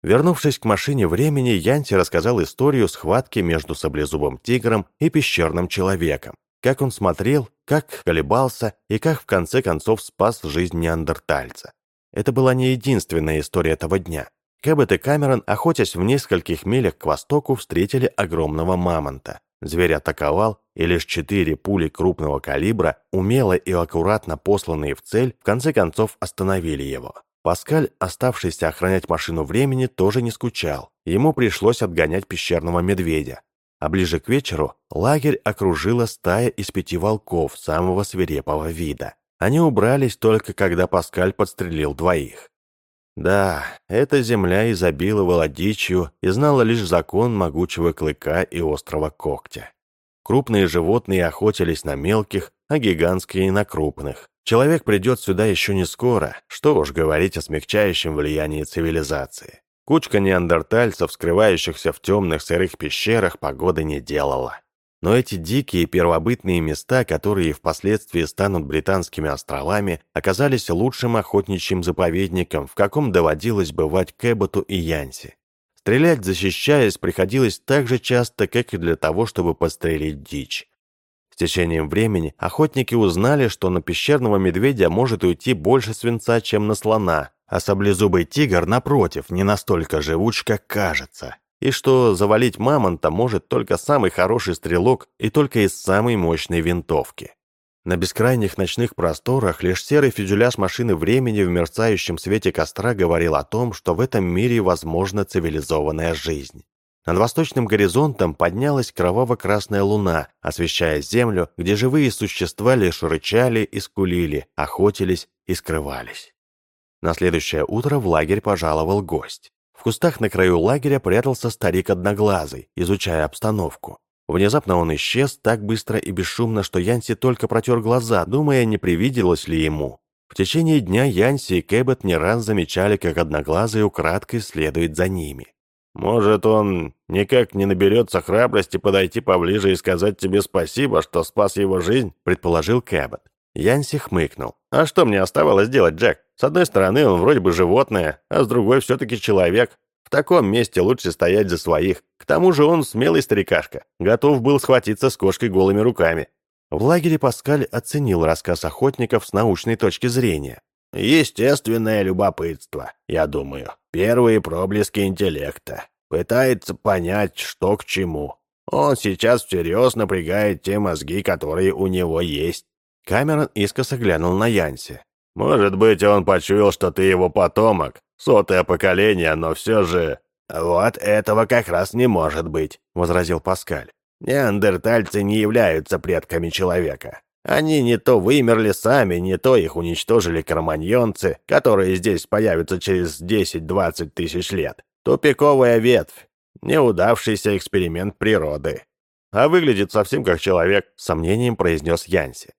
Вернувшись к машине времени, Янси рассказал историю схватки между саблезубым тигром и пещерным человеком, как он смотрел, как колебался и как в конце концов спас жизнь неандертальца. Это была не единственная история этого дня. Кэббет и Камерон, охотясь в нескольких милях к востоку, встретили огромного мамонта. Зверь атаковал, и лишь четыре пули крупного калибра, умело и аккуратно посланные в цель, в конце концов остановили его. Паскаль, оставшийся охранять машину времени, тоже не скучал. Ему пришлось отгонять пещерного медведя а ближе к вечеру лагерь окружила стая из пяти волков самого свирепого вида. Они убрались только когда Паскаль подстрелил двоих. Да, эта земля изобиловала дичью и знала лишь закон могучего клыка и острого когтя. Крупные животные охотились на мелких, а гигантские на крупных. Человек придет сюда еще не скоро, что уж говорить о смягчающем влиянии цивилизации. Кучка неандертальцев, скрывающихся в темных сырых пещерах, погоды не делала. Но эти дикие первобытные места, которые впоследствии станут британскими островами, оказались лучшим охотничьим заповедником, в каком доводилось бывать Кэботу и Янси. Стрелять, защищаясь, приходилось так же часто, как и для того, чтобы пострелить дичь. С течением времени охотники узнали, что на пещерного медведя может уйти больше свинца, чем на слона, а саблезубый тигр, напротив, не настолько живуч, как кажется, и что завалить мамонта может только самый хороший стрелок и только из самой мощной винтовки. На бескрайних ночных просторах лишь серый фюзеляж машины времени в мерцающем свете костра говорил о том, что в этом мире возможна цивилизованная жизнь. Над восточным горизонтом поднялась кроваво-красная луна, освещая землю, где живые существа лишь рычали и скулили, охотились и скрывались. На следующее утро в лагерь пожаловал гость. В кустах на краю лагеря прятался старик Одноглазый, изучая обстановку. Внезапно он исчез так быстро и бесшумно, что Янси только протер глаза, думая, не привиделось ли ему. В течение дня Янси и Кэббет не раз замечали, как Одноглазый украдкой следует за ними. «Может, он никак не наберется храбрости подойти поближе и сказать тебе спасибо, что спас его жизнь?» – предположил Кэббет. Янси хмыкнул. «А что мне оставалось делать, Джек? С одной стороны, он вроде бы животное, а с другой все-таки человек. В таком месте лучше стоять за своих. К тому же он смелый старикашка, готов был схватиться с кошкой голыми руками». В лагере Паскаль оценил рассказ охотников с научной точки зрения. «Естественное любопытство, я думаю. Первые проблески интеллекта. Пытается понять, что к чему. Он сейчас всерьез напрягает те мозги, которые у него есть. Камерон искоса глянул на Янси. «Может быть, он почуял, что ты его потомок, сотое поколение, но все же...» «Вот этого как раз не может быть», — возразил Паскаль. «Неандертальцы не являются предками человека. Они не то вымерли сами, не то их уничтожили кроманьонцы, которые здесь появятся через 10-20 тысяч лет. Тупиковая ветвь, неудавшийся эксперимент природы. А выглядит совсем как человек, сомнением произнес Янси.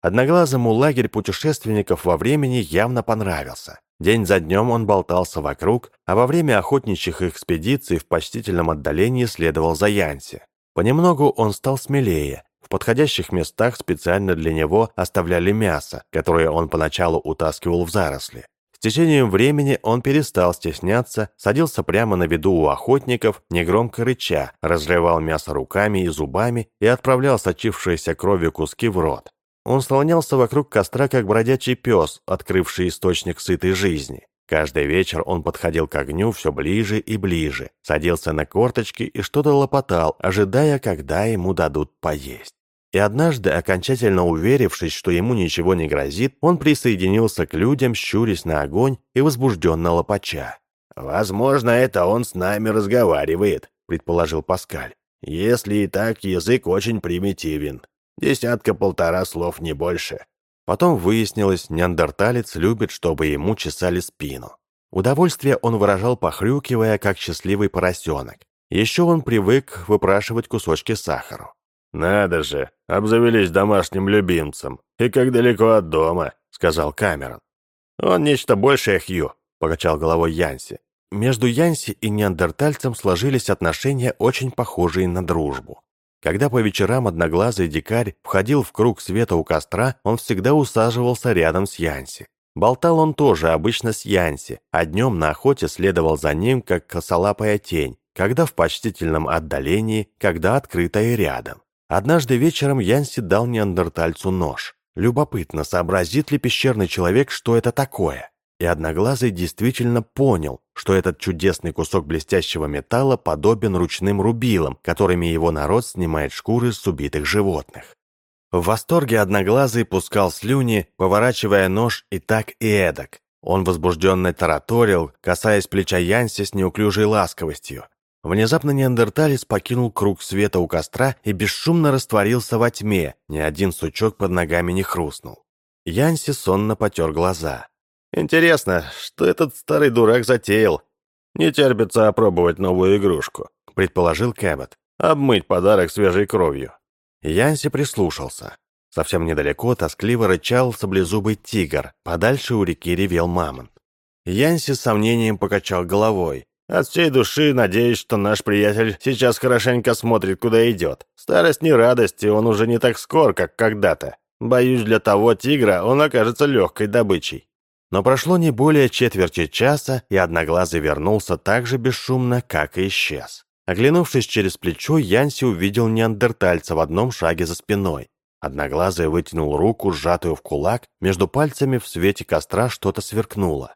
Одноглазому лагерь путешественников во времени явно понравился. День за днем он болтался вокруг, а во время охотничьих экспедиций в почтительном отдалении следовал за Янси. Понемногу он стал смелее. В подходящих местах специально для него оставляли мясо, которое он поначалу утаскивал в заросли. С течением времени он перестал стесняться, садился прямо на виду у охотников, негромко рыча, разрывал мясо руками и зубами и отправлял сочившиеся кровью куски в рот. Он слонялся вокруг костра, как бродячий пес, открывший источник сытой жизни. Каждый вечер он подходил к огню все ближе и ближе, садился на корточки и что-то лопотал, ожидая, когда ему дадут поесть. И однажды, окончательно уверившись, что ему ничего не грозит, он присоединился к людям, щурясь на огонь и возбужденно лопача. «Возможно, это он с нами разговаривает», — предположил Паскаль. «Если и так, язык очень примитивен. Десятка-полтора слов, не больше». Потом выяснилось, неандерталец любит, чтобы ему чесали спину. Удовольствие он выражал, похрюкивая, как счастливый поросенок. Еще он привык выпрашивать кусочки сахара. «Надо же, обзавелись домашним любимцем. И как далеко от дома», — сказал Камерон. «Он нечто большее, Хью», — покачал головой Янси. Между Янси и неандертальцем сложились отношения, очень похожие на дружбу. Когда по вечерам одноглазый дикарь входил в круг света у костра, он всегда усаживался рядом с Янси. Болтал он тоже обычно с Янси, а днем на охоте следовал за ним, как косолапая тень, когда в почтительном отдалении, когда открыто и рядом. Однажды вечером Янси дал неандертальцу нож. Любопытно, сообразит ли пещерный человек, что это такое? И Одноглазый действительно понял, что этот чудесный кусок блестящего металла подобен ручным рубилам, которыми его народ снимает шкуры с убитых животных. В восторге Одноглазый пускал слюни, поворачивая нож и так и эдак. Он возбужденно тараторил, касаясь плеча Янси с неуклюжей ласковостью. Внезапно неандерталец покинул круг света у костра и бесшумно растворился во тьме, ни один сучок под ногами не хрустнул. Янси сонно потер глаза. «Интересно, что этот старый дурак затеял? Не терпится опробовать новую игрушку», — предположил Кэббет. «Обмыть подарок свежей кровью». Янси прислушался. Совсем недалеко тоскливо рычал саблезубый тигр, подальше у реки ревел мамонт. Янси с сомнением покачал головой. От всей души надеюсь, что наш приятель сейчас хорошенько смотрит, куда идет. Старость не радость, и он уже не так скор, как когда-то. Боюсь, для того тигра он окажется легкой добычей. Но прошло не более четверти часа, и Одноглазый вернулся так же бесшумно, как и исчез. Оглянувшись через плечо, Янси увидел неандертальца в одном шаге за спиной. Одноглазый вытянул руку, сжатую в кулак, между пальцами в свете костра что-то сверкнуло.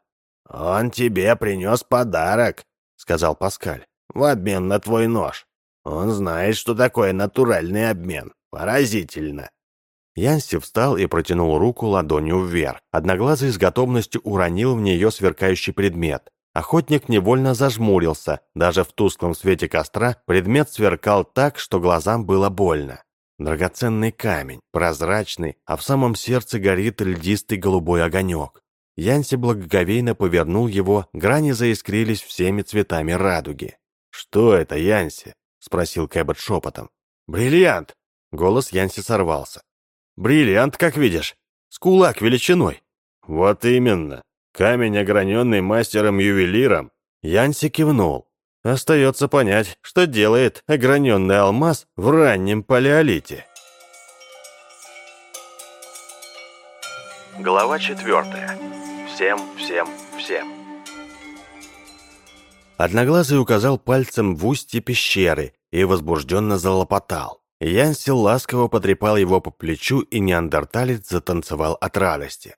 «Он тебе принес подарок», сказал Паскаль, в обмен на твой нож. Он знает, что такое натуральный обмен. Поразительно. Янси встал и протянул руку ладонью вверх. Одноглазый с готовностью уронил в нее сверкающий предмет. Охотник невольно зажмурился. Даже в тусклом свете костра предмет сверкал так, что глазам было больно. Драгоценный камень, прозрачный, а в самом сердце горит льдистый голубой огонек. Янси благоговейно повернул его, грани заискрились всеми цветами радуги. «Что это, Янси?» — спросил Кэббет шепотом. «Бриллиант!» — голос Янси сорвался. «Бриллиант, как видишь, с кулак величиной». «Вот именно. Камень, ограненный мастером-ювелиром». Янси кивнул. Остается понять, что делает ограненный алмаз в раннем палеолите. Глава четвертая. Всем, всем, всем. Одноглазый указал пальцем в устье пещеры и возбужденно залопотал. Янси ласково потрепал его по плечу, и неандерталец затанцевал от радости.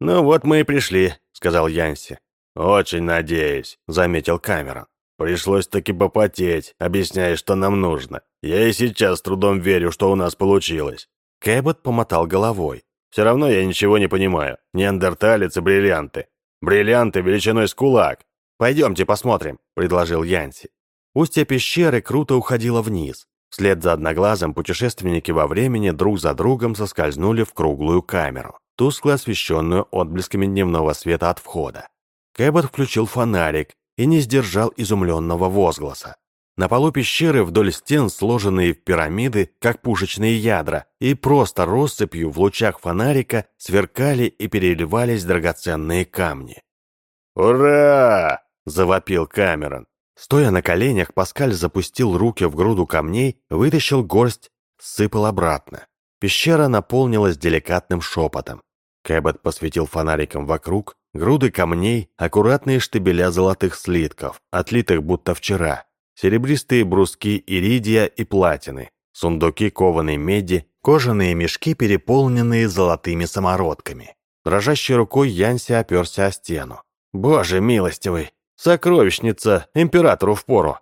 «Ну вот мы и пришли», — сказал Янси. «Очень надеюсь», — заметил Камерон. «Пришлось таки попотеть, объясняя, что нам нужно. Я и сейчас с трудом верю, что у нас получилось». Кэббот помотал головой. Все равно я ничего не понимаю. Неандерталец и бриллианты. Бриллианты величиной с кулак. Пойдемте посмотрим», — предложил Янси. Устье пещеры круто уходило вниз. Вслед за одноглазым путешественники во времени друг за другом соскользнули в круглую камеру, тускло освещенную отблесками дневного света от входа. Кэббот включил фонарик и не сдержал изумленного возгласа. На полу пещеры вдоль стен, сложенные в пирамиды, как пушечные ядра, и просто россыпью в лучах фонарика сверкали и переливались драгоценные камни. «Ура!» – завопил Камерон. Стоя на коленях, Паскаль запустил руки в груду камней, вытащил горсть, сыпал обратно. Пещера наполнилась деликатным шепотом. Кэббет посветил фонариком вокруг, груды камней, аккуратные штабеля золотых слитков, отлитых будто вчера, серебристые бруски иридия и платины, сундуки кованой меди, кожаные мешки, переполненные золотыми самородками. Дрожащей рукой Янси оперся о стену. «Боже милостивый! Сокровищница! Императору в пору!»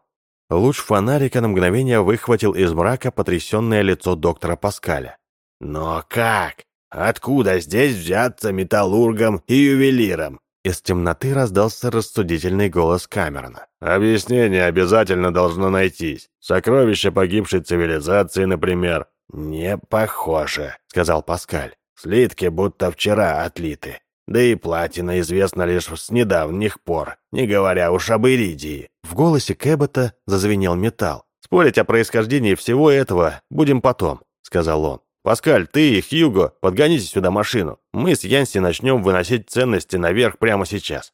Луч фонарика на мгновение выхватил из мрака потрясенное лицо доктора Паскаля. «Но как? Откуда здесь взяться металлургом и ювелиром?» Из темноты раздался рассудительный голос Камерона. «Объяснение обязательно должно найтись. Сокровища погибшей цивилизации, например». «Не похоже», — сказал Паскаль. «Слитки будто вчера отлиты. Да и платина известна лишь с недавних пор, не говоря уж об иридии». В голосе Кэббета зазвенел металл. «Спорить о происхождении всего этого будем потом», — сказал он. «Паскаль, ты и Хьюго, подгоните сюда машину. Мы с Янси начнем выносить ценности наверх прямо сейчас».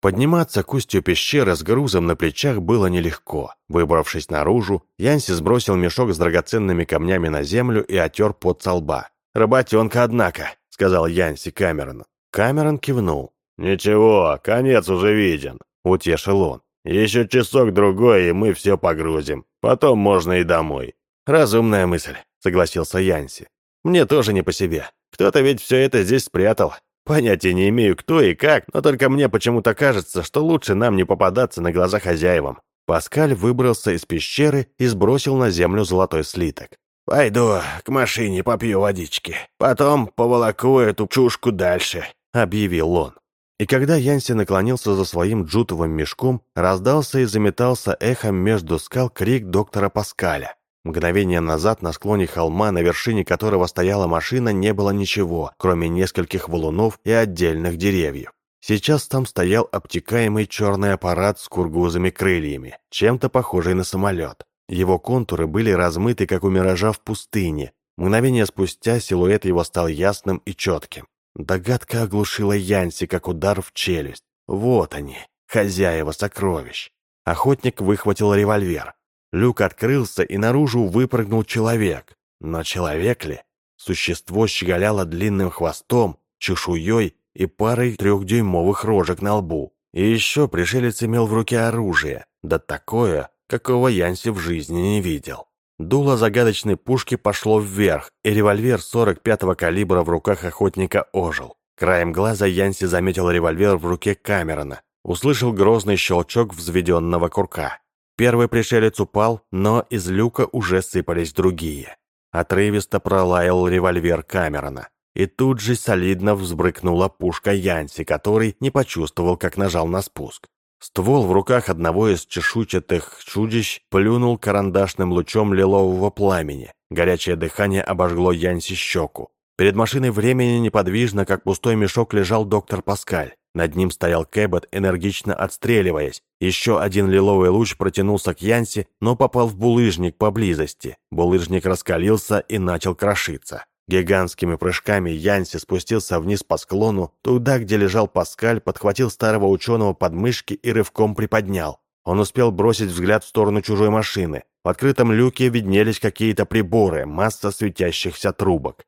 Подниматься к устью пещеры с грузом на плечах было нелегко. Выбравшись наружу, Янси сбросил мешок с драгоценными камнями на землю и отер пот со лба. «Работенка, однако», — сказал Янси Камерону. Камерон кивнул. «Ничего, конец уже виден», — утешил он. «Еще часок-другой, и мы все погрузим. Потом можно и домой». «Разумная мысль», — согласился Янси. «Мне тоже не по себе. Кто-то ведь все это здесь спрятал. Понятия не имею, кто и как, но только мне почему-то кажется, что лучше нам не попадаться на глаза хозяевам. Паскаль выбрался из пещеры и сбросил на землю золотой слиток. «Пойду к машине попью водички. Потом поволоку эту чушку дальше», — объявил он. И когда Янси наклонился за своим джутовым мешком, раздался и заметался эхом между скал крик доктора Паскаля. Мгновение назад на склоне холма, на вершине которого стояла машина, не было ничего, кроме нескольких валунов и отдельных деревьев. Сейчас там стоял обтекаемый черный аппарат с кургузами-крыльями, чем-то похожий на самолет. Его контуры были размыты, как у миража в пустыне. Мгновение спустя силуэт его стал ясным и четким. Догадка оглушила Янси, как удар в челюсть. Вот они, хозяева сокровищ. Охотник выхватил револьвер. Люк открылся, и наружу выпрыгнул человек. Но человек ли? Существо щеголяло длинным хвостом, чешуей и парой трехдюймовых рожек на лбу. И еще пришелец имел в руке оружие, да такое, какого Янси в жизни не видел. Дуло загадочной пушки пошло вверх, и револьвер 45-го калибра в руках охотника ожил. Краем глаза Янси заметил револьвер в руке Камерона. Услышал грозный щелчок взведенного курка. Первый пришелец упал, но из люка уже сыпались другие. Отрывисто пролаял револьвер Камерона. И тут же солидно взбрыкнула пушка Янси, который не почувствовал, как нажал на спуск. Ствол в руках одного из чешуйчатых чудищ плюнул карандашным лучом лилового пламени. Горячее дыхание обожгло Янси щеку. Перед машиной времени неподвижно, как пустой мешок, лежал доктор Паскаль. Над ним стоял Кэббот, энергично отстреливаясь. Еще один лиловый луч протянулся к Янси, но попал в булыжник поблизости. Булыжник раскалился и начал крошиться. Гигантскими прыжками Янси спустился вниз по склону, туда, где лежал Паскаль, подхватил старого ученого под мышки и рывком приподнял. Он успел бросить взгляд в сторону чужой машины. В открытом люке виднелись какие-то приборы, масса светящихся трубок.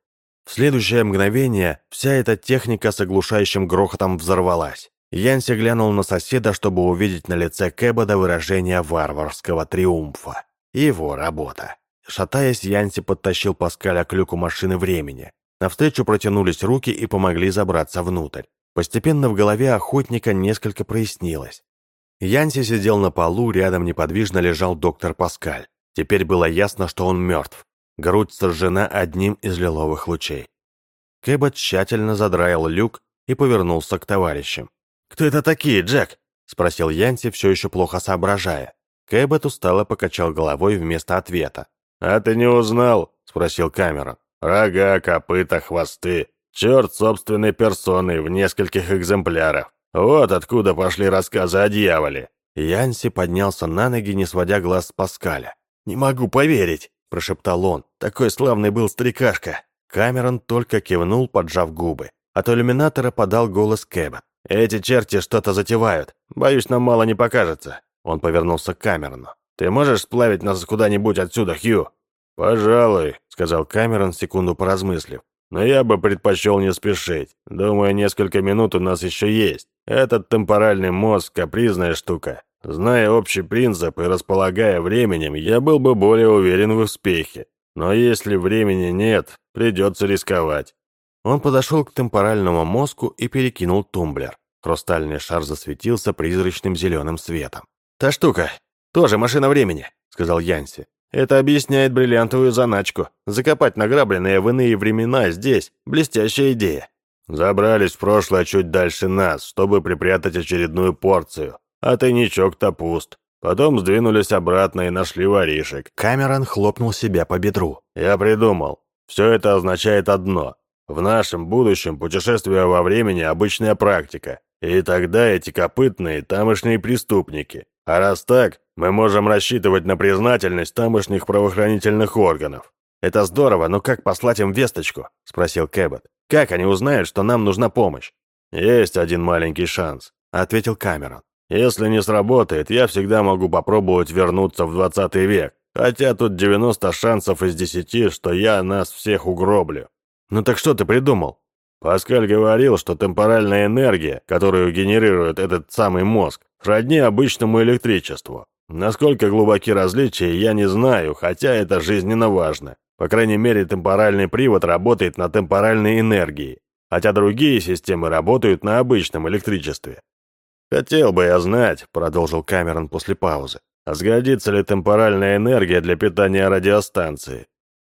В следующее мгновение вся эта техника с оглушающим грохотом взорвалась. Янси глянул на соседа, чтобы увидеть на лице Кэббода выражение варварского триумфа. Его работа. Шатаясь, Янси подтащил Паскаля к люку машины времени. Навстречу протянулись руки и помогли забраться внутрь. Постепенно в голове охотника несколько прояснилось. Янси сидел на полу, рядом неподвижно лежал доктор Паскаль. Теперь было ясно, что он мертв. Грудь сожжена одним из лиловых лучей. Кэббот тщательно задраил люк и повернулся к товарищам. «Кто это такие, Джек?» — спросил Янси, все еще плохо соображая. Кэббот устало покачал головой вместо ответа. «А ты не узнал?» — спросил Камерон. «Рога, копыта, хвосты. Черт собственной персоной в нескольких экземплярах. Вот откуда пошли рассказы о дьяволе». Янси поднялся на ноги, не сводя глаз с Паскаля. «Не могу поверить!» — прошептал он. «Такой славный был старикашка!» Камерон только кивнул, поджав губы. От иллюминатора подал голос Кэббет. «Эти черти что-то затевают. Боюсь, нам мало не покажется». Он повернулся к Камерону. «Ты можешь сплавить нас куда-нибудь отсюда, Хью?» «Пожалуй», — сказал Камерон, секунду поразмыслив. «Но я бы предпочел не спешить. Думаю, несколько минут у нас еще есть. Этот темпоральный мозг — капризная штука. Зная общий принцип и располагая временем, я был бы более уверен в успехе. Но если времени нет, придется рисковать. Он подошел к темпоральному мозгу и перекинул тумблер. Хрустальный шар засветился призрачным зеленым светом. «Та штука! «Тоже машина времени», — сказал Янси. «Это объясняет бриллиантовую заначку. Закопать награбленные в иные времена здесь — блестящая идея». «Забрались в прошлое чуть дальше нас, чтобы припрятать очередную порцию. А тайничок-то пуст. Потом сдвинулись обратно и нашли воришек». Камерон хлопнул себя по бедру. «Я придумал. Все это означает одно. В нашем будущем путешествие во времени – обычная практика. И тогда эти копытные – тамошние преступники. А раз так, мы можем рассчитывать на признательность тамошних правоохранительных органов. «Это здорово, но как послать им весточку?» – спросил Кэббот. «Как они узнают, что нам нужна помощь?» «Есть один маленький шанс», – ответил Камерон. «Если не сработает, я всегда могу попробовать вернуться в 20 век. Хотя тут 90 шансов из 10, что я нас всех угроблю. Ну так что ты придумал? Паскаль говорил, что темпоральная энергия, которую генерирует этот самый мозг, сродни обычному электричеству. Насколько глубоки различия, я не знаю, хотя это жизненно важно. По крайней мере, темпоральный привод работает на темпоральной энергии, хотя другие системы работают на обычном электричестве. «Хотел бы я знать», — продолжил Камерон после паузы, а сгодится ли темпоральная энергия для питания радиостанции?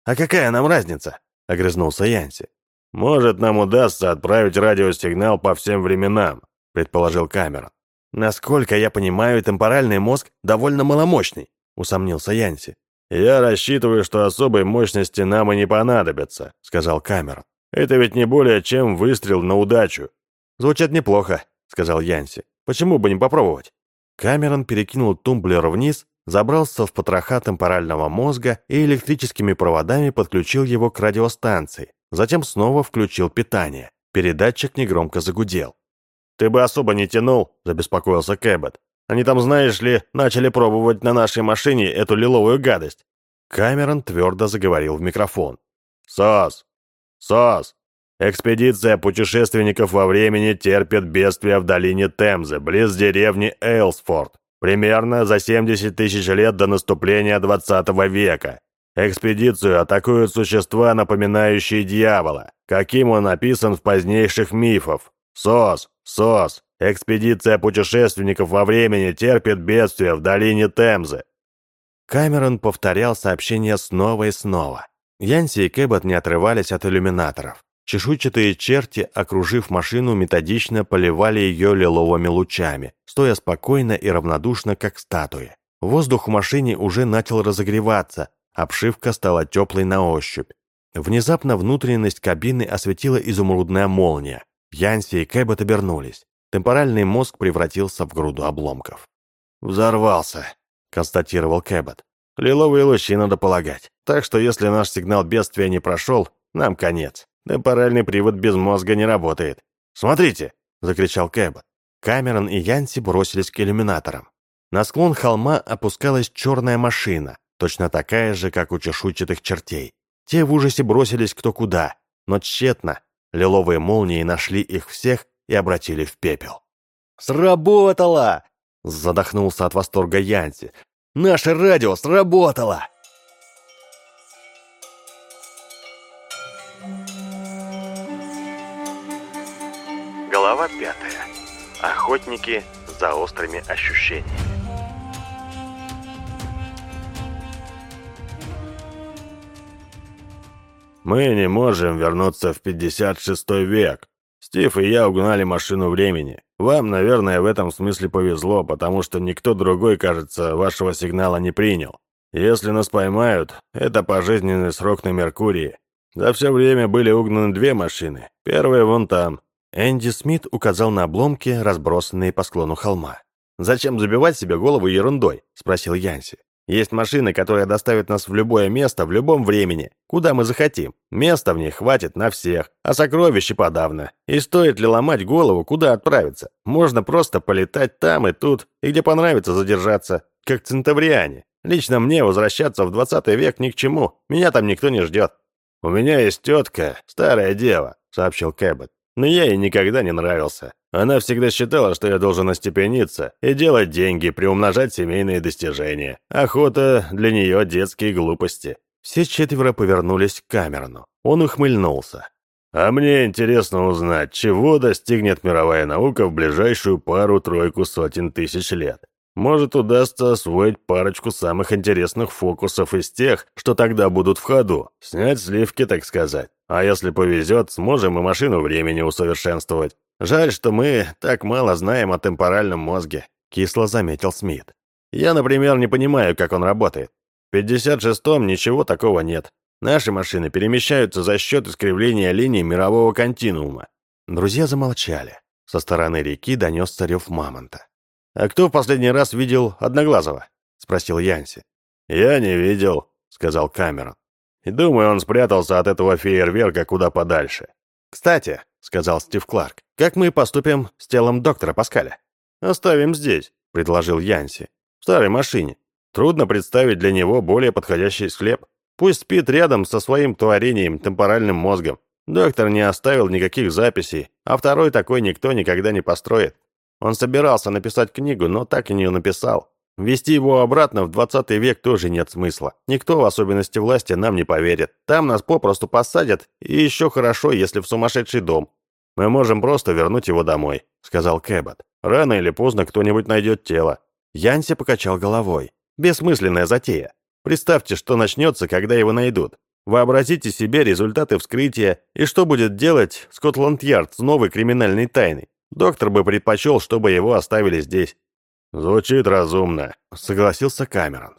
«А какая нам разница?» — огрызнулся Янси. «Может, нам удастся отправить радиосигнал по всем временам», — предположил Камерон. «Насколько я понимаю, темпоральный мозг довольно маломощный», — усомнился Янси. «Я рассчитываю, что особой мощности нам и не понадобится», — сказал Камерон. «Это ведь не более чем выстрел на удачу». «Звучит неплохо», — сказал Янси. «Почему бы не попробовать?» Камерон перекинул тумблер вниз, забрался в потроха темпорального мозга и электрическими проводами подключил его к радиостанции. Затем снова включил питание. Передатчик негромко загудел. «Ты бы особо не тянул», — забеспокоился Кэббет. «Они там, знаешь ли, начали пробовать на нашей машине эту лиловую гадость». Камерон твердо заговорил в микрофон. «СОС! СОС! Экспедиция путешественников во времени терпит бедствия в долине Темзы, близ деревни Эйлсфорд, примерно за 70 тысяч лет до наступления 20 века. Экспедицию атакуют существа, напоминающие дьявола, каким он описан в позднейших мифах. СОС, СОС, экспедиция путешественников во времени терпит бедствия в долине Темзы. Камерон повторял сообщение снова и снова. Янси и Кэббот не отрывались от иллюминаторов. Чешуйчатые черти, окружив машину, методично поливали ее лиловыми лучами, стоя спокойно и равнодушно, как статуи. Воздух в машине уже начал разогреваться, обшивка стала теплой на ощупь. Внезапно внутренность кабины осветила изумрудная молния. Янси и Кэббот обернулись. Темпоральный мозг превратился в груду обломков. «Взорвался», — констатировал Кэббот. «Лиловые лучи надо полагать. Так что если наш сигнал бедствия не прошел, нам конец». Темпоральный привод без мозга не работает. «Смотрите!» — закричал Кэббот. Камерон и Янси бросились к иллюминаторам. На склон холма опускалась черная машина, точно такая же, как у чешуйчатых чертей. Те в ужасе бросились кто куда, но тщетно. Лиловые молнии нашли их всех и обратили в пепел. «Сработало!» — задохнулся от восторга Янси. «Наше радио сработало!» Глава пятая. Охотники за острыми ощущениями. Мы не можем вернуться в 56 век. Стив и я угнали машину времени. Вам, наверное, в этом смысле повезло, потому что никто другой, кажется, вашего сигнала не принял. Если нас поймают, это пожизненный срок на Меркурии. За все время были угнаны две машины. Первая вон там, Энди Смит указал на обломки, разбросанные по склону холма. «Зачем забивать себе голову ерундой?» – спросил Янси. «Есть машины, которые доставят нас в любое место в любом времени, куда мы захотим. Места в них хватит на всех, а сокровища подавно. И стоит ли ломать голову, куда отправиться? Можно просто полетать там и тут, и где понравится задержаться, как центавриане. Лично мне возвращаться в 20 век ни к чему, меня там никто не ждет». «У меня есть тетка, старая дева», — сообщил Кэббет. Но я ей никогда не нравился. Она всегда считала, что я должен остепениться и делать деньги, приумножать семейные достижения. Охота для нее детские глупости. Все четверо повернулись к Камерону. Он ухмыльнулся. А мне интересно узнать, чего достигнет мировая наука в ближайшую пару-тройку сотен тысяч лет. Может, удастся освоить парочку самых интересных фокусов из тех, что тогда будут в ходу. Снять сливки, так сказать. А если повезет, сможем и машину времени усовершенствовать. Жаль, что мы так мало знаем о темпоральном мозге», — кисло заметил Смит. «Я, например, не понимаю, как он работает. В 56-м ничего такого нет. Наши машины перемещаются за счет искривления линий мирового континуума». Друзья замолчали. Со стороны реки донесся рев мамонта. «А кто в последний раз видел Одноглазого?» — спросил Янси. «Я не видел», — сказал Камерон. «И думаю, он спрятался от этого фейерверка куда подальше». «Кстати», — сказал Стив Кларк, — «как мы поступим с телом доктора Паскаля?» «Оставим здесь», — предложил Янси. «В старой машине. Трудно представить для него более подходящий склеп. Пусть спит рядом со своим творением, темпоральным мозгом. Доктор не оставил никаких записей, а второй такой никто никогда не построит. Он собирался написать книгу, но так и не написал. Вести его обратно в 20 век тоже нет смысла. Никто, в особенности власти, нам не поверит. Там нас попросту посадят, и еще хорошо, если в сумасшедший дом. Мы можем просто вернуть его домой», — сказал Кэббот. «Рано или поздно кто-нибудь найдет тело». Янси покачал головой. «Бессмысленная затея. Представьте, что начнется, когда его найдут. Вообразите себе результаты вскрытия и что будет делать Скотланд-Ярд с новой криминальной тайной. Доктор бы предпочел, чтобы его оставили здесь». «Звучит разумно», — согласился Камерон.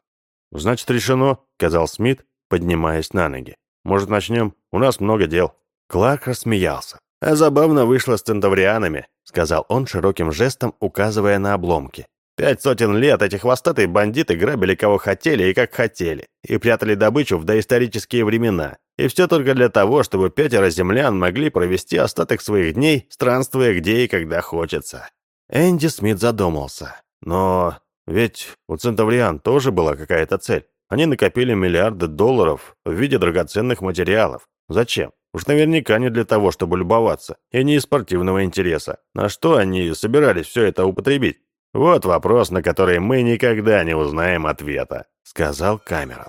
«Значит, решено», — сказал Смит, поднимаясь на ноги. «Может, начнем? У нас много дел». Кларк рассмеялся. «А забавно вышло с центаврианами», — сказал он широким жестом, указывая на обломки. «Пять сотен лет эти хвостатые бандиты грабили кого хотели и как хотели, и прятали добычу в доисторические времена. И все только для того, чтобы пятеро землян могли провести остаток своих дней, странствуя где и когда хочется. Энди Смит задумался. Но ведь у Центавриан тоже была какая-то цель. Они накопили миллиарды долларов в виде драгоценных материалов. Зачем? Уж наверняка не для того, чтобы любоваться, и не из спортивного интереса. На что они собирались все это употребить? Вот вопрос, на который мы никогда не узнаем ответа, сказал Камерон.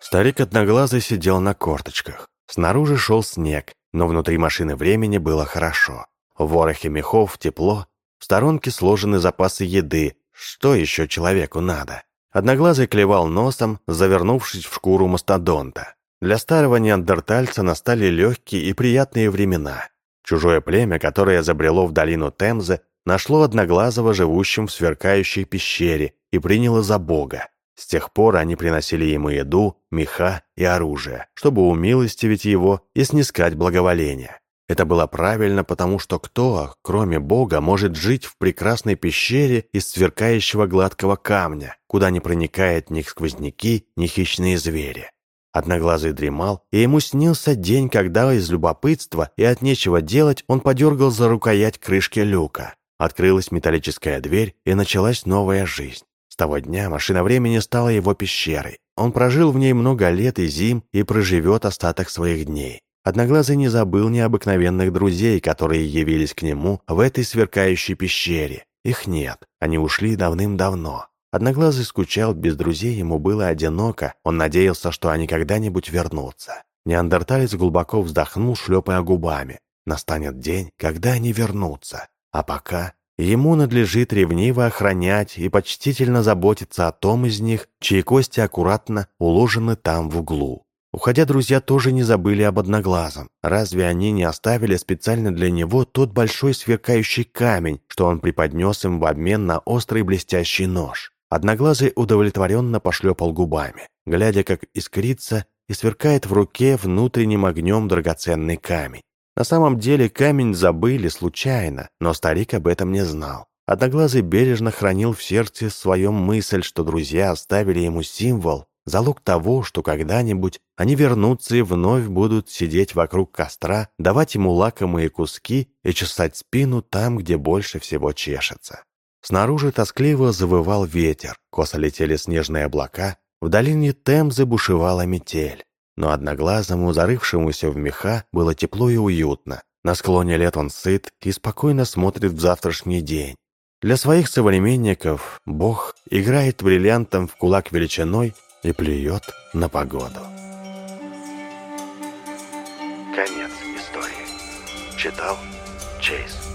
Старик Одноглазый сидел на корточках. Снаружи шел снег, но внутри машины времени было хорошо. В ворохе мехов тепло, в сторонке сложены запасы еды. Что еще человеку надо? Одноглазый клевал носом, завернувшись в шкуру мастодонта. Для старого неандертальца настали легкие и приятные времена. Чужое племя, которое забрело в долину Темзы, нашло Одноглазого живущим в сверкающей пещере и приняло за бога. С тех пор они приносили ему еду, меха и оружие, чтобы умилостивить его и снискать благоволение. Это было правильно, потому что кто, кроме Бога, может жить в прекрасной пещере из сверкающего гладкого камня, куда не проникают ни сквозняки, ни хищные звери? Одноглазый дремал, и ему снился день, когда из любопытства и от нечего делать он подергал за рукоять крышки люка. Открылась металлическая дверь, и началась новая жизнь. С того дня машина времени стала его пещерой. Он прожил в ней много лет и зим и проживет остаток своих дней. Одноглазый не забыл необыкновенных друзей, которые явились к нему в этой сверкающей пещере. Их нет, они ушли давным-давно. Одноглазый скучал, без друзей ему было одиноко, он надеялся, что они когда-нибудь вернутся. Неандерталец глубоко вздохнул, шлепая губами. Настанет день, когда они вернутся. А пока Ему надлежит ревниво охранять и почтительно заботиться о том из них, чьи кости аккуратно уложены там в углу. Уходя, друзья тоже не забыли об одноглазом. Разве они не оставили специально для него тот большой сверкающий камень, что он преподнес им в обмен на острый блестящий нож? Одноглазый удовлетворенно пошлепал губами, глядя, как искрится и сверкает в руке внутренним огнем драгоценный камень. На самом деле камень забыли случайно, но старик об этом не знал. Одноглазый бережно хранил в сердце своем мысль, что друзья оставили ему символ, залог того, что когда-нибудь они вернутся и вновь будут сидеть вокруг костра, давать ему лакомые куски и чесать спину там, где больше всего чешется. Снаружи тоскливо завывал ветер, косо летели снежные облака, в долине Темзы бушевала метель но одноглазому, зарывшемуся в меха, было тепло и уютно. На склоне лет он сыт и спокойно смотрит в завтрашний день. Для своих современников Бог играет бриллиантом в кулак величиной и плюет на погоду. Конец истории. Читал Чейз.